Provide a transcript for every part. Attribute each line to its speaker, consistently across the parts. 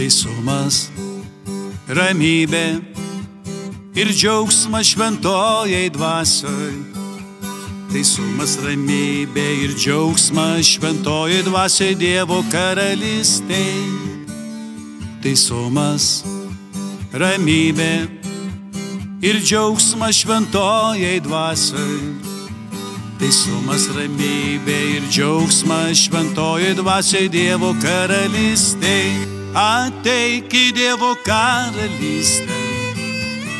Speaker 1: teisumas, ramybė ir džiaugsmas šventojai dvasioj. Teisumas, ramybė ir džiaugsmas šventojai dvasioj Dievo karalystėj. Teisumas, ramybė ir džiaugsmas šventojai dvasioj. Teisumas, ramybė ir džiaugsmas šventojai dvasiai Dievo karalystėj. Ateik į Dievo karalystę.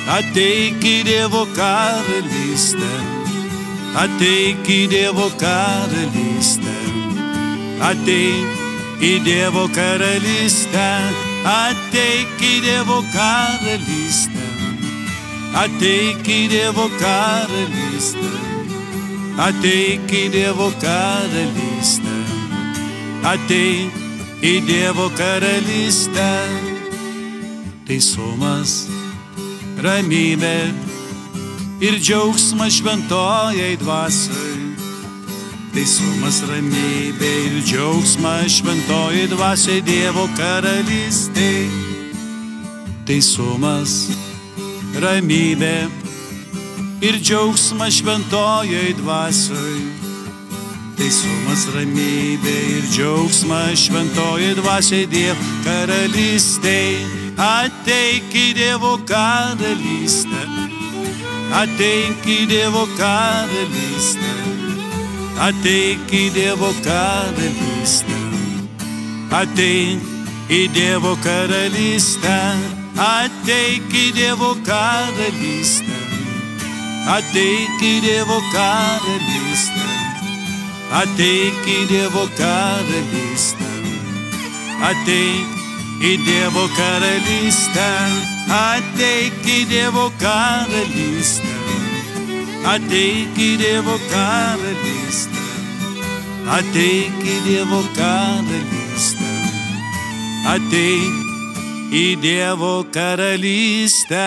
Speaker 1: Ateik į Dievo karalystę. Ateik į Dievo karalystę. Ateik į Dievo karalystę. Ateik į Dievo karalystę. Ateik į Dievo karalystę. Ateik į Dievo karalystę. Ateik į Dievo karalystę. Teisumas, ramybė ir džiaugsmas šventojai dvasiai. Teisumas, ramybė ir džiaugsmas šventojai dvasiai Dievo karalystėje. Teisumas, ramybė ir džiaugsmas šventojai dvasioj. Teisumas, ramybė ir džiaugsmas šventojai dvasiai Dievo karalystėj. Ateik į Dievo karalystę. Ateik į Dievo karalystę. Ateik į Dievo karalystę. Ateik į Dievo karalystę. Ateik į Dievo karalystę. Ateik į Dievo karalystę. Ateik į Dievo karalystę. Ateik į Dievo karalystę. Ateik į Dievo karalystę. Ateik į Dievo karalystę. Ateik į Dievo karalystę. Ateik į Dievo karalystę.